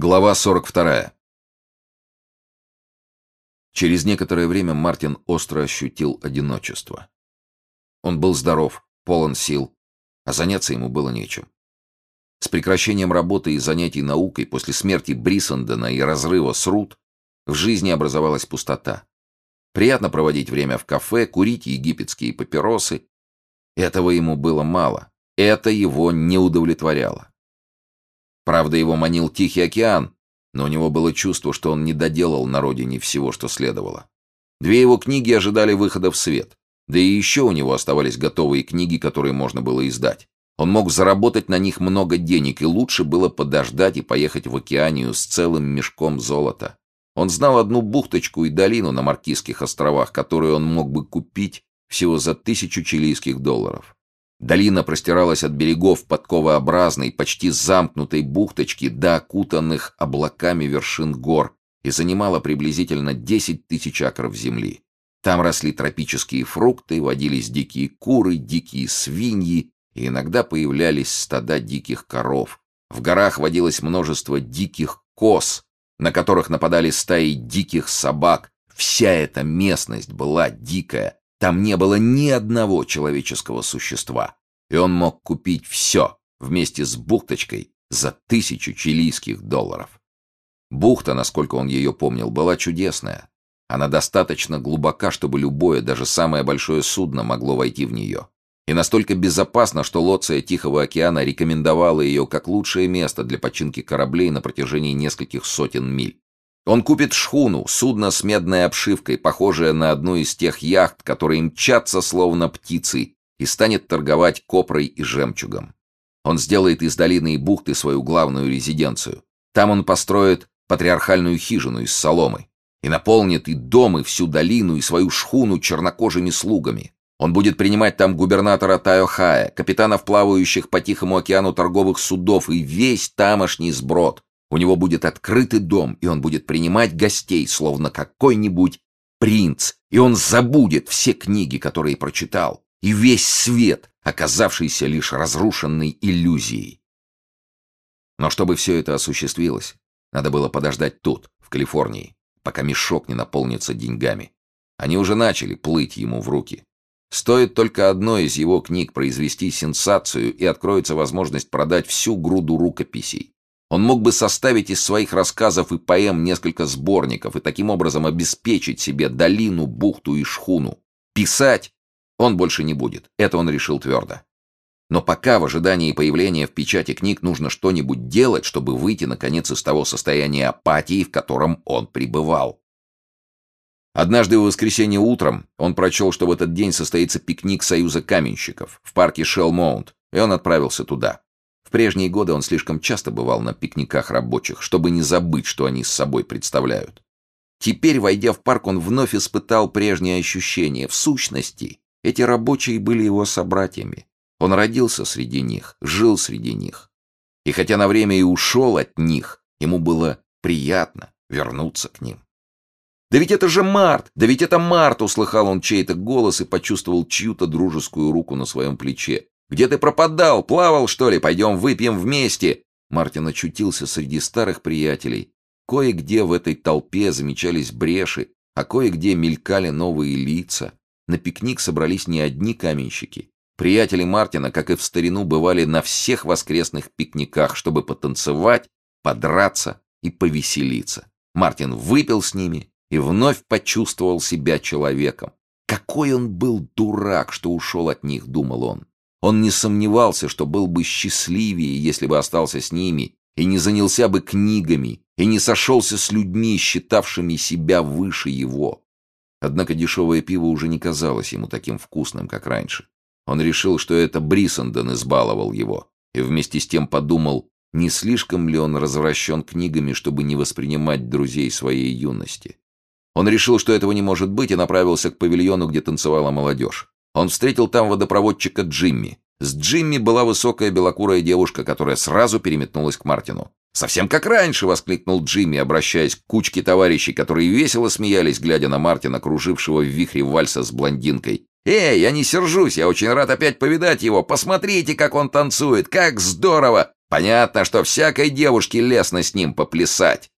Глава 42. Через некоторое время Мартин остро ощутил одиночество. Он был здоров, полон сил, а заняться ему было нечем. С прекращением работы и занятий наукой после смерти Брисендена и разрыва с Рут в жизни образовалась пустота. Приятно проводить время в кафе, курить египетские папиросы. Этого ему было мало. Это его не удовлетворяло. Правда, его манил Тихий океан, но у него было чувство, что он не доделал на родине всего, что следовало. Две его книги ожидали выхода в свет. Да и еще у него оставались готовые книги, которые можно было издать. Он мог заработать на них много денег, и лучше было подождать и поехать в океанию с целым мешком золота. Он знал одну бухточку и долину на Маркизских островах, которую он мог бы купить всего за тысячу чилийских долларов. Долина простиралась от берегов подковообразной, почти замкнутой бухточки до окутанных облаками вершин гор и занимала приблизительно 10 тысяч акров земли. Там росли тропические фрукты, водились дикие куры, дикие свиньи, и иногда появлялись стада диких коров. В горах водилось множество диких коз, на которых нападали стаи диких собак. Вся эта местность была дикая, там не было ни одного человеческого существа, и он мог купить все вместе с бухточкой за тысячу чилийских долларов. Бухта, насколько он ее помнил, была чудесная. Она достаточно глубока, чтобы любое, даже самое большое судно могло войти в нее. И настолько безопасна, что лоция Тихого океана рекомендовала ее как лучшее место для починки кораблей на протяжении нескольких сотен миль. Он купит шхуну, судно с медной обшивкой, похожее на одну из тех яхт, которые мчатся словно птицы, и станет торговать копрой и жемчугом. Он сделает из долины и бухты свою главную резиденцию. Там он построит патриархальную хижину из соломы и наполнит и дом, и всю долину, и свою шхуну чернокожими слугами. Он будет принимать там губернатора Тайохая, капитанов плавающих по Тихому океану торговых судов и весь тамошний сброд, у него будет открытый дом, и он будет принимать гостей, словно какой-нибудь принц, и он забудет все книги, которые прочитал, и весь свет, оказавшийся лишь разрушенной иллюзией. Но чтобы все это осуществилось, надо было подождать тут, в Калифорнии, пока мешок не наполнится деньгами. Они уже начали плыть ему в руки. Стоит только одной из его книг произвести сенсацию, и откроется возможность продать всю груду рукописей. Он мог бы составить из своих рассказов и поэм несколько сборников и таким образом обеспечить себе долину, бухту и шхуну. Писать он больше не будет, это он решил твердо. Но пока в ожидании появления в печати книг нужно что-нибудь делать, чтобы выйти, наконец, из того состояния апатии, в котором он пребывал. Однажды в воскресенье утром он прочел, что в этот день состоится пикник Союза каменщиков в парке Шелл-Моунт, и он отправился туда. В прежние годы он слишком часто бывал на пикниках рабочих, чтобы не забыть, что они с собой представляют. Теперь, войдя в парк, он вновь испытал прежние ощущения. В сущности, эти рабочие были его собратьями. Он родился среди них, жил среди них. И хотя на время и ушел от них, ему было приятно вернуться к ним. «Да ведь это же Март! Да ведь это Март!» Услыхал он чей-то голос и почувствовал чью-то дружескую руку на своем плече. Где ты пропадал? Плавал, что ли? Пойдем выпьем вместе!» Мартин очутился среди старых приятелей. Кое-где в этой толпе замечались бреши, а кое-где мелькали новые лица. На пикник собрались не одни каменщики. Приятели Мартина, как и в старину, бывали на всех воскресных пикниках, чтобы потанцевать, подраться и повеселиться. Мартин выпил с ними и вновь почувствовал себя человеком. Какой он был дурак, что ушел от них, думал он. Он не сомневался, что был бы счастливее, если бы остался с ними, и не занялся бы книгами, и не сошелся с людьми, считавшими себя выше его. Однако дешевое пиво уже не казалось ему таким вкусным, как раньше. Он решил, что это Брисенден избаловал его, и вместе с тем подумал, не слишком ли он развращен книгами, чтобы не воспринимать друзей своей юности. Он решил, что этого не может быть, и направился к павильону, где танцевала молодежь. Он встретил там водопроводчика Джимми. С Джимми была высокая белокурая девушка, которая сразу переметнулась к Мартину. «Совсем как раньше!» — воскликнул Джимми, обращаясь к кучке товарищей, которые весело смеялись, глядя на Мартина, кружившего в вихре вальса с блондинкой. «Эй, я не сержусь, я очень рад опять повидать его. Посмотрите, как он танцует, как здорово! Понятно, что всякой девушке лестно с ним поплясать.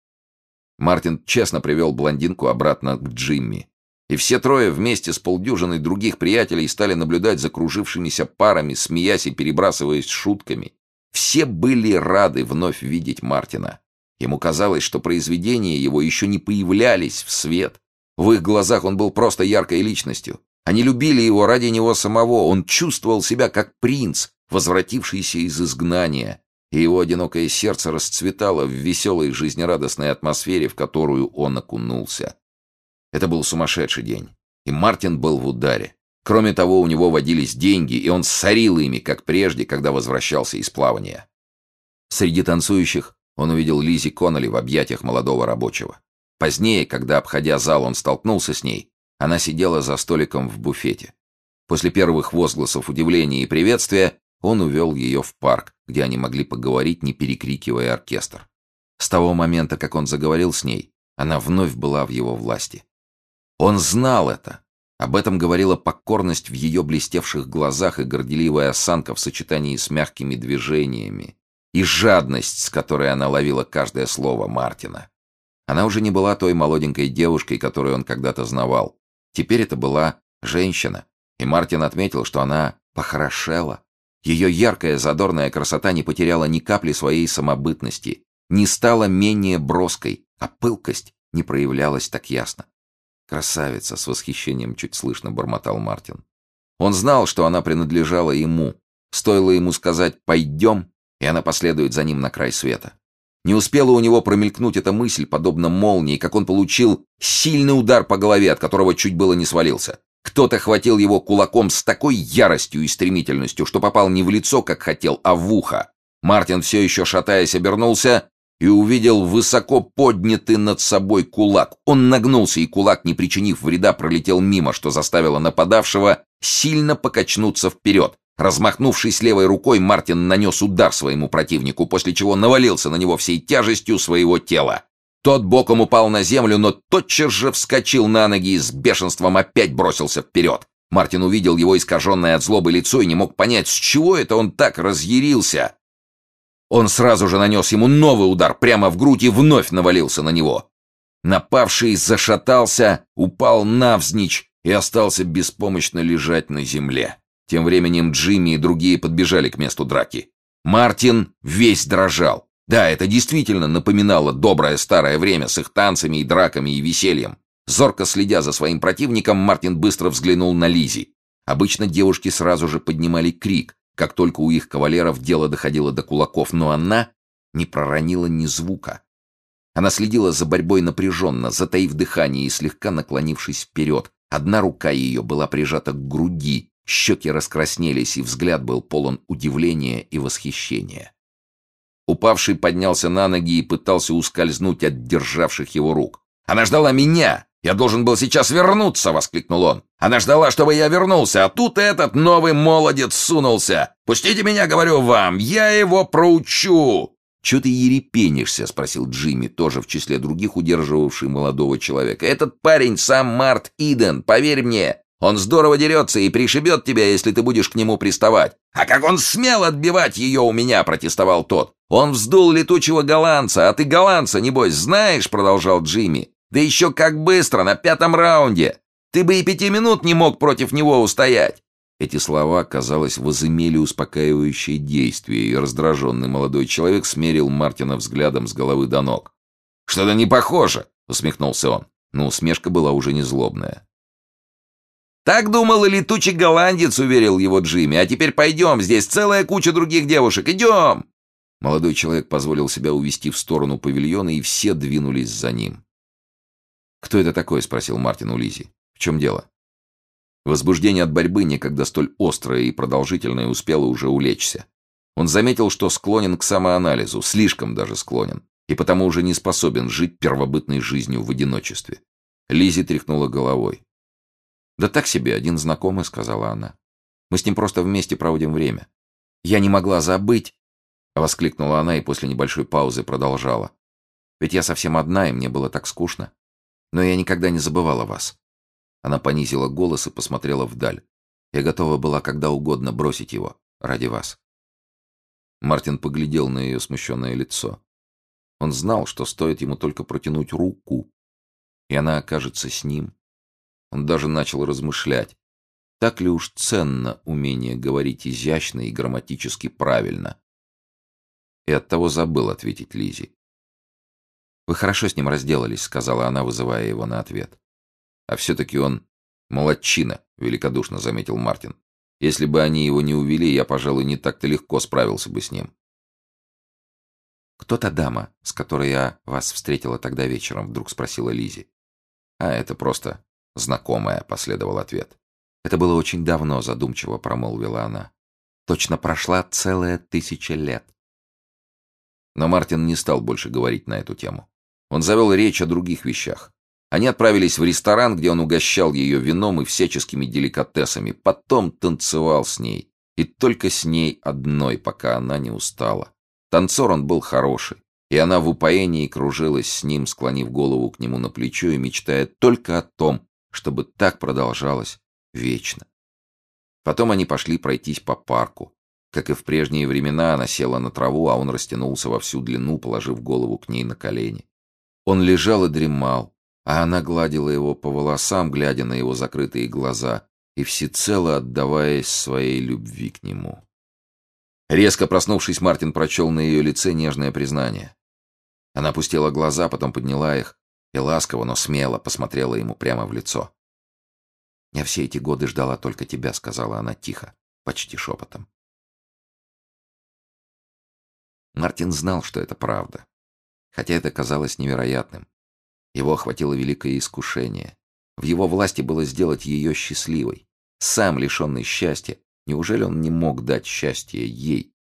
Мартин честно привел блондинку обратно к Джимми. И все трое вместе с полдюжиной других приятелей стали наблюдать за кружившимися парами, смеясь и перебрасываясь шутками. Все были рады вновь видеть Мартина. Ему казалось, что произведения его еще не появлялись в свет. В их глазах он был просто яркой личностью. Они любили его ради него самого. Он чувствовал себя как принц, возвратившийся из изгнания. И его одинокое сердце расцветало в веселой жизнерадостной атмосфере, в которую он окунулся. Это был сумасшедший день. И Мартин был в ударе. Кроме того, у него водились деньги, и он сорил ими, как прежде, когда возвращался из плавания. Среди танцующих он увидел Лизи Конноли в объятиях молодого рабочего. Позднее, когда, обходя зал, он столкнулся с ней, она сидела за столиком в буфете. После первых возгласов удивления и приветствия он увел ее в парк, где они могли поговорить, не перекрикивая оркестр. С того момента, как он заговорил с ней, она вновь была в его власти. Он знал это. Об этом говорила покорность в ее блестевших глазах и горделивая осанка в сочетании с мягкими движениями, и жадность, с которой она ловила каждое слово Мартина. Она уже не была той молоденькой девушкой, которую он когда-то знавал. Теперь это была женщина, и Мартин отметил, что она похорошела. Ее яркая задорная красота не потеряла ни капли своей самобытности, не стала менее броской, а пылкость не проявлялась так ясно. «Красавица!» — с восхищением чуть слышно бормотал Мартин. Он знал, что она принадлежала ему. Стоило ему сказать «пойдем», и она последует за ним на край света. Не успела у него промелькнуть эта мысль, подобно молнии, как он получил сильный удар по голове, от которого чуть было не свалился. Кто-то хватил его кулаком с такой яростью и стремительностью, что попал не в лицо, как хотел, а в ухо. Мартин, все еще шатаясь, обернулся и увидел высоко поднятый над собой кулак. Он нагнулся, и кулак, не причинив вреда, пролетел мимо, что заставило нападавшего сильно покачнуться вперед. Размахнувшись левой рукой, Мартин нанес удар своему противнику, после чего навалился на него всей тяжестью своего тела. Тот боком упал на землю, но тотчас же вскочил на ноги и с бешенством опять бросился вперед. Мартин увидел его искаженное от злобы лицо и не мог понять, с чего это он так разъярился. Он сразу же нанес ему новый удар прямо в грудь и вновь навалился на него. Напавший зашатался, упал навзничь и остался беспомощно лежать на земле. Тем временем Джимми и другие подбежали к месту драки. Мартин весь дрожал. Да, это действительно напоминало доброе старое время с их танцами и драками и весельем. Зорко следя за своим противником, Мартин быстро взглянул на Лизи. Обычно девушки сразу же поднимали крик, как только у их кавалеров дело доходило до кулаков, но она не проронила ни звука. Она следила за борьбой напряженно, затаив дыхание и слегка наклонившись вперед. Одна рука ее была прижата к груди, Щеки раскраснелись, и взгляд был полон удивления и восхищения. Упавший поднялся на ноги и пытался ускользнуть от державших его рук. «Она ждала меня! Я должен был сейчас вернуться!» — воскликнул он. «Она ждала, чтобы я вернулся, а тут этот новый молодец сунулся! Пустите меня, говорю вам, я его проучу!» «Чего ты ерепенишься?» — спросил Джимми, тоже в числе других удерживавший молодого человека. «Этот парень сам Март Иден, поверь мне, он здорово дерется и пришибет тебя, если ты будешь к нему приставать. А как он смел отбивать ее у меня, протестовал тот. Он вздул летучего голландца, а ты голландца, небось, знаешь, продолжал Джимми. Да еще как быстро, на пятом раунде. Ты бы и пяти минут не мог против него устоять. Эти слова, казалось, возымели успокаивающее действие, и раздраженный молодой человек смерил Мартина взглядом с головы до ног. «Что-то не похоже», — усмехнулся он. Но усмешка была уже не злобная. «Так думал и летучий голландец», — уверил его Джимми. «А теперь пойдем, здесь целая куча других девушек. Идем!» Молодой человек позволил себя увести в сторону павильона, и все двинулись за ним. «Кто это такой?» — спросил Мартин у Лизи. «В чем дело?» Возбуждение от борьбы, некогда столь острое и продолжительное, успело уже улечься. Он заметил, что склонен к самоанализу, слишком даже склонен, и потому уже не способен жить первобытной жизнью в одиночестве. Лизи тряхнула головой. «Да так себе, один знакомый», — сказала она. «Мы с ним просто вместе проводим время». «Я не могла забыть», — воскликнула она и после небольшой паузы продолжала. «Ведь я совсем одна, и мне было так скучно. Но я никогда не забывала вас». Она понизила голос и посмотрела вдаль. Я готова была когда угодно бросить его ради вас. Мартин поглядел на ее смущенное лицо. Он знал, что стоит ему только протянуть руку, и она окажется с ним. Он даже начал размышлять, так ли уж ценно умение говорить изящно и грамматически правильно. И оттого забыл ответить Лизе. «Вы хорошо с ним разделались», — сказала она, вызывая его на ответ. «А все-таки он молодчина», — великодушно заметил Мартин. «Если бы они его не увели, я, пожалуй, не так-то легко справился бы с ним». «Кто та дама, с которой я вас встретила тогда вечером?» — вдруг спросила Лизи. «А это просто знакомая», — последовал ответ. «Это было очень давно», — задумчиво промолвила она. «Точно прошла целая тысяча лет». Но Мартин не стал больше говорить на эту тему. Он завел речь о других вещах. Они отправились в ресторан, где он угощал ее вином и всяческими деликатесами, потом танцевал с ней. И только с ней одной, пока она не устала. Танцор он был хороший, и она в упоении кружилась с ним, склонив голову к нему на плечо и мечтая только о том, чтобы так продолжалось вечно. Потом они пошли пройтись по парку. Как и в прежние времена, она села на траву, а он растянулся во всю длину, положив голову к ней на колени. Он лежал и дремал, а она гладила его по волосам, глядя на его закрытые глаза и всецело отдаваясь своей любви к нему. Резко проснувшись, Мартин прочел на ее лице нежное признание. Она опустила глаза, потом подняла их и ласково, но смело посмотрела ему прямо в лицо. «Я все эти годы ждала только тебя», — сказала она тихо, почти шепотом. Мартин знал, что это правда, хотя это казалось невероятным. Его охватило великое искушение. В его власти было сделать ее счастливой. Сам лишенный счастья, Неужели он не мог дать счастье ей?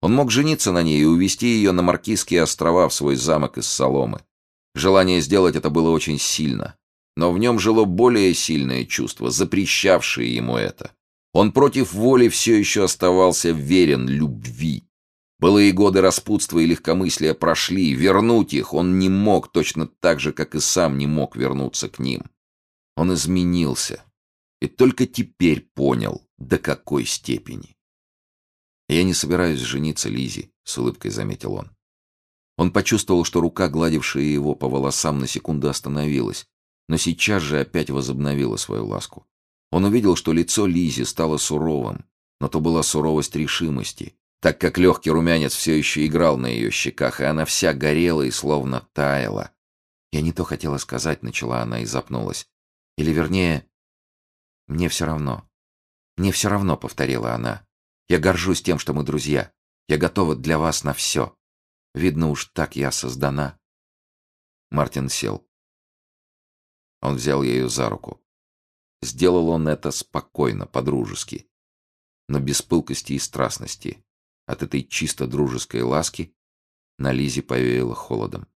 Он мог жениться на ней и увезти ее на Маркизские острова в свой замок из соломы. Желание сделать это было очень сильно. Но в нем жило более сильное чувство, запрещавшее ему это. Он против воли все еще оставался верен любви. Былые годы распутства и легкомыслия прошли, вернуть их он не мог точно так же, как и сам не мог вернуться к ним. Он изменился и только теперь понял, до какой степени? Я не собираюсь жениться, Лизи, с улыбкой заметил он. Он почувствовал, что рука, гладившая его по волосам, на секунду остановилась, но сейчас же опять возобновила свою ласку. Он увидел, что лицо Лизи стало суровым, но то была суровость решимости, так как легкий румянец все еще играл на ее щеках, и она вся горела и словно таяла. «Я не то хотела сказать», — начала она и запнулась. «Или, вернее, мне все равно. «Мне все равно», — повторила она. «Я горжусь тем, что мы друзья. Я готова для вас на все. Видно уж, так я создана». Мартин сел. Он взял ее за руку. Сделал он это спокойно, по-дружески, но без пылкости и страстности. От этой чисто дружеской ласки на Лизе повеяло холодом.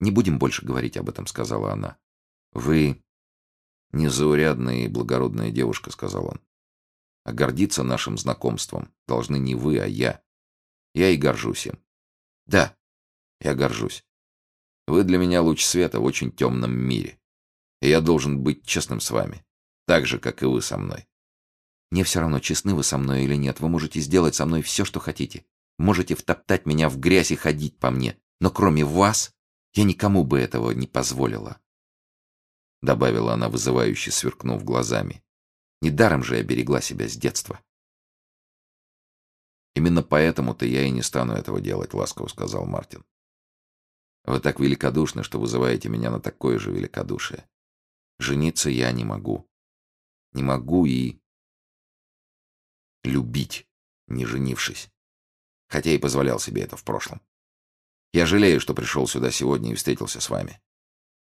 «Не будем больше говорить об этом», — сказала она. «Вы незаурядная и благородная девушка», — сказал он. А гордиться нашим знакомством должны не вы, а я. Я и горжусь им. Да, я горжусь. Вы для меня луч света в очень темном мире. И я должен быть честным с вами. Так же, как и вы со мной. Мне все равно, честны вы со мной или нет. Вы можете сделать со мной все, что хотите. Можете втоптать меня в грязь и ходить по мне. Но кроме вас, я никому бы этого не позволила. Добавила она, вызывающе сверкнув глазами. Недаром же я берегла себя с детства. «Именно поэтому-то я и не стану этого делать», — ласково сказал Мартин. «Вы так великодушны, что вызываете меня на такое же великодушие. Жениться я не могу. Не могу и... любить, не женившись. Хотя и позволял себе это в прошлом. Я жалею, что пришел сюда сегодня и встретился с вами.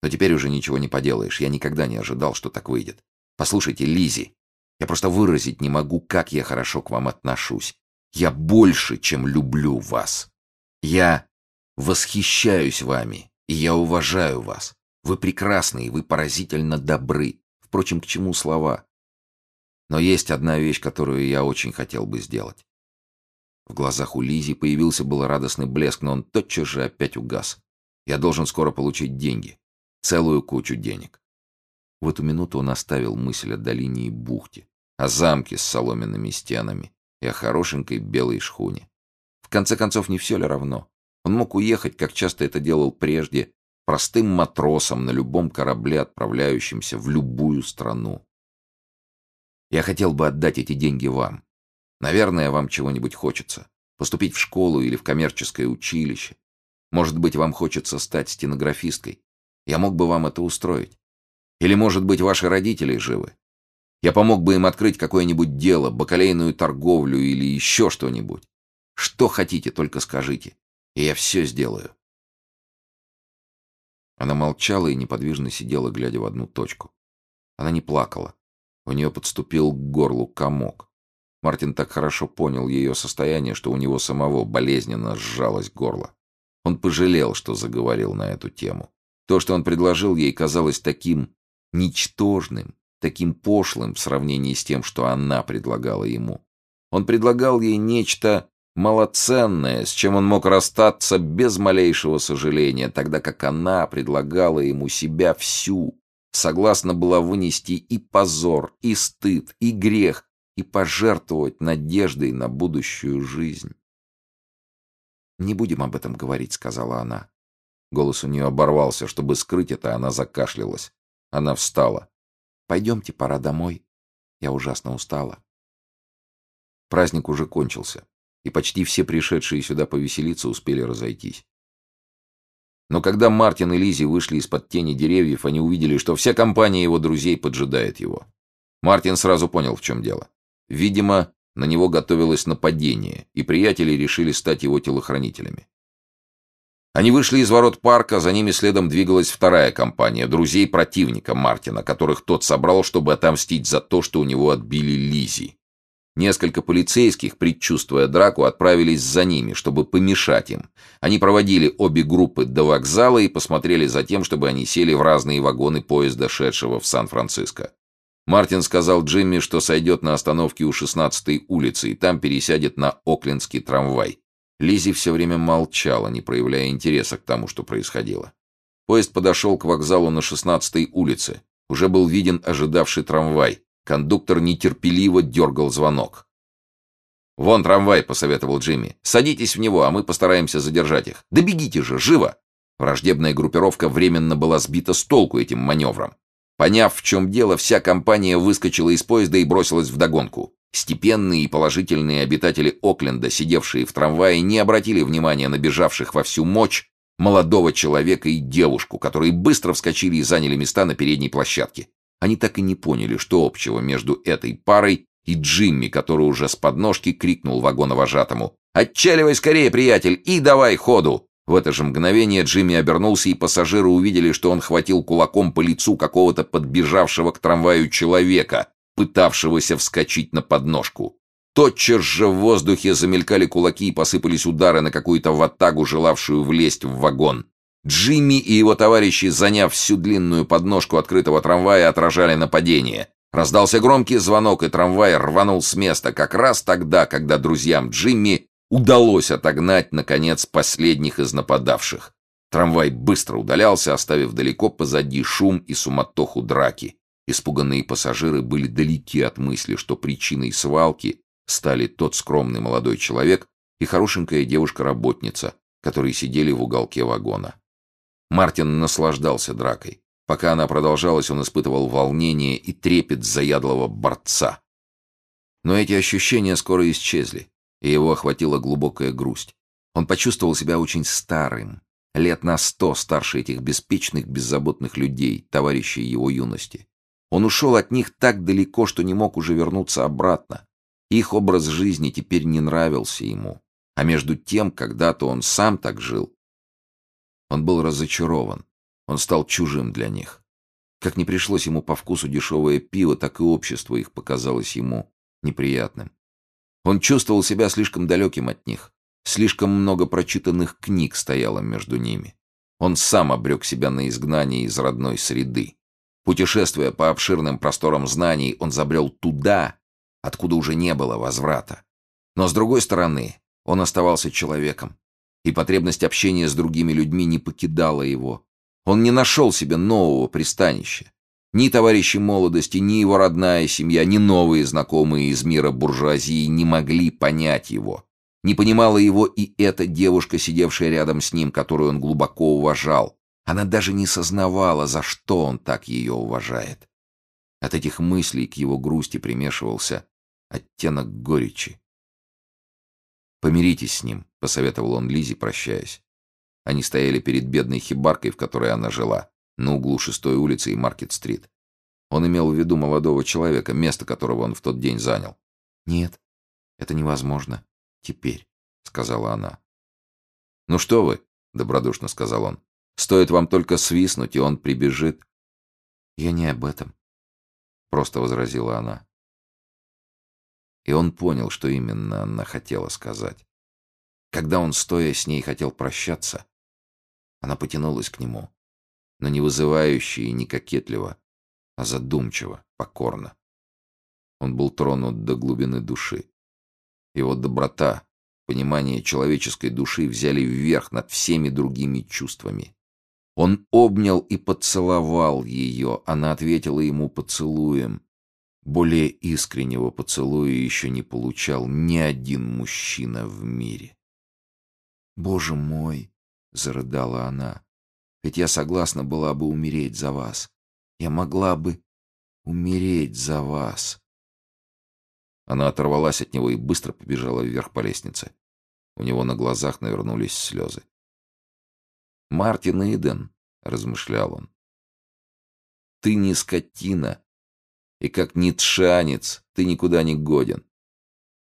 Но теперь уже ничего не поделаешь. Я никогда не ожидал, что так выйдет. Послушайте, Лизи, я просто выразить не могу, как я хорошо к вам отношусь. Я больше, чем люблю вас. Я восхищаюсь вами, и я уважаю вас. Вы прекрасны, и вы поразительно добры. Впрочем, к чему слова? Но есть одна вещь, которую я очень хотел бы сделать. В глазах у Лизи появился был радостный блеск, но он тотчас же опять угас. Я должен скоро получить деньги. Целую кучу денег. В эту минуту он оставил мысль о долине и бухте, о замке с соломенными стенами и о хорошенькой белой шхуне. В конце концов, не все ли равно? Он мог уехать, как часто это делал прежде, простым матросом на любом корабле, отправляющемся в любую страну. Я хотел бы отдать эти деньги вам. Наверное, вам чего-нибудь хочется. Поступить в школу или в коммерческое училище. Может быть, вам хочется стать стенографисткой. Я мог бы вам это устроить. Или, может быть, ваши родители живы. Я помог бы им открыть какое-нибудь дело, бакалейную торговлю или еще что-нибудь. Что хотите, только скажите, и я все сделаю. Она молчала и неподвижно сидела, глядя в одну точку. Она не плакала. У нее подступил к горлу комок. Мартин так хорошо понял ее состояние, что у него самого болезненно сжалось горло. Он пожалел, что заговорил на эту тему. То, что он предложил ей, казалось таким ничтожным, таким пошлым в сравнении с тем, что она предлагала ему. Он предлагал ей нечто малоценное, с чем он мог расстаться без малейшего сожаления, тогда как она предлагала ему себя всю, согласна была вынести и позор, и стыд, и грех, и пожертвовать надеждой на будущую жизнь. «Не будем об этом говорить», — сказала она. Голос у нее оборвался. Чтобы скрыть это, она закашлялась. Она встала. «Пойдемте, пора домой. Я ужасно устала». Праздник уже кончился и почти все пришедшие сюда повеселиться успели разойтись. Но когда Мартин и Лизи вышли из-под тени деревьев, они увидели, что вся компания его друзей поджидает его. Мартин сразу понял, в чем дело. Видимо, на него готовилось нападение, и приятели решили стать его телохранителями. Они вышли из ворот парка, за ними следом двигалась вторая компания, друзей противника Мартина, которых тот собрал, чтобы отомстить за то, что у него отбили Лизи. Несколько полицейских, предчувствуя драку, отправились за ними, чтобы помешать им. Они проводили обе группы до вокзала и посмотрели за тем, чтобы они сели в разные вагоны поезда, шедшего в Сан-Франциско. Мартин сказал Джимми, что сойдет на остановке у 16-й улицы и там пересядет на Оклендский трамвай. Лизи все время молчала, не проявляя интереса к тому, что происходило. Поезд подошел к вокзалу на 16-й улице. Уже был виден ожидавший трамвай. Кондуктор нетерпеливо дергал звонок. «Вон трамвай», — посоветовал Джимми. «Садитесь в него, а мы постараемся задержать их. Да бегите же, живо!» Враждебная группировка временно была сбита с толку этим маневром. Поняв, в чем дело, вся компания выскочила из поезда и бросилась вдогонку. Степенные и положительные обитатели Окленда, сидевшие в трамвае, не обратили внимания на бежавших во всю мощь молодого человека и девушку, которые быстро вскочили и заняли места на передней площадке. Они так и не поняли, что общего между этой парой и Джимми, который уже с подножки крикнул вагоновожатому «Отчаливай скорее, приятель, и давай ходу!» В это же мгновение Джимми обернулся, и пассажиры увидели, что он хватил кулаком по лицу какого-то подбежавшего к трамваю человека, пытавшегося вскочить на подножку. Тотчас же в воздухе замелькали кулаки и посыпались удары на какую-то ватагу, желавшую влезть в вагон. Джимми и его товарищи, заняв всю длинную подножку открытого трамвая, отражали нападение. Раздался громкий звонок, и трамвай рванул с места как раз тогда, когда друзьям Джимми удалось отогнать, наконец, последних из нападавших. Трамвай быстро удалялся, оставив далеко позади шум и суматоху драки. Испуганные пассажиры были далеки от мысли, что причиной свалки стали тот скромный молодой человек и хорошенькая девушка-работница, которые сидели в уголке вагона. Мартин наслаждался дракой. Пока она продолжалась, он испытывал волнение и трепет заядлого борца. Но эти ощущения скоро исчезли, и его охватила глубокая грусть. Он почувствовал себя очень старым, лет на сто старше этих беспечных, беззаботных людей, товарищей его юности. Он ушел от них так далеко, что не мог уже вернуться обратно. Их образ жизни теперь не нравился ему. А между тем, когда-то он сам так жил, он был разочарован. Он стал чужим для них. Как не пришлось ему по вкусу дешевое пиво, так и общество их показалось ему неприятным. Он чувствовал себя слишком далеким от них. Слишком много прочитанных книг стояло между ними. Он сам обрек себя на изгнание из родной среды. Путешествуя по обширным просторам знаний, он забрел туда, откуда уже не было возврата. Но с другой стороны, он оставался человеком, и потребность общения с другими людьми не покидала его. Он не нашел себе нового пристанища. Ни товарищи молодости, ни его родная семья, ни новые знакомые из мира буржуазии не могли понять его. Не понимала его и эта девушка, сидевшая рядом с ним, которую он глубоко уважал. Она даже не сознавала, за что он так ее уважает. От этих мыслей к его грусти примешивался оттенок горечи. «Помиритесь с ним», — посоветовал он Лизе, прощаясь. Они стояли перед бедной хибаркой, в которой она жила, на углу шестой улицы и Маркет-стрит. Он имел в виду молодого человека, место которого он в тот день занял. «Нет, это невозможно. Теперь», — сказала она. «Ну что вы», — добродушно сказал он, — «стоит вам только свистнуть, и он прибежит». «Я не об этом», — просто возразила она. И он понял, что именно она хотела сказать. Когда он, стоя с ней, хотел прощаться, она потянулась к нему, но не вызывающе и не кокетливо, а задумчиво, покорно. Он был тронут до глубины души. Его доброта, понимание человеческой души взяли вверх над всеми другими чувствами. Он обнял и поцеловал ее, она ответила ему поцелуем. Более искреннего поцелуя еще не получал ни один мужчина в мире. «Боже мой!» — зарыдала она. «Ведь я согласна была бы умереть за вас. Я могла бы умереть за вас. Она оторвалась от него и быстро побежала вверх по лестнице. У него на глазах навернулись слезы. «Мартин Иден», — размышлял он, — «ты не скотина, и как ницшанец ты никуда не годен.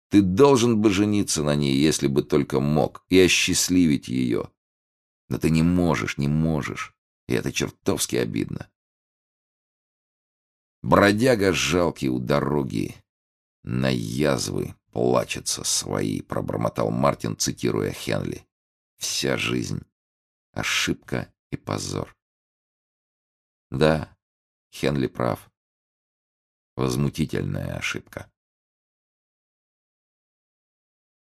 Ты должен бы жениться на ней, если бы только мог, и осчастливить ее. Но ты не можешь, не можешь, и это чертовски обидно. Бродяга жалкий у дороги. На язвы плачется свои, пробормотал Мартин, цитируя Хенли. Вся жизнь — ошибка и позор. Да, Хенли прав. Возмутительная ошибка.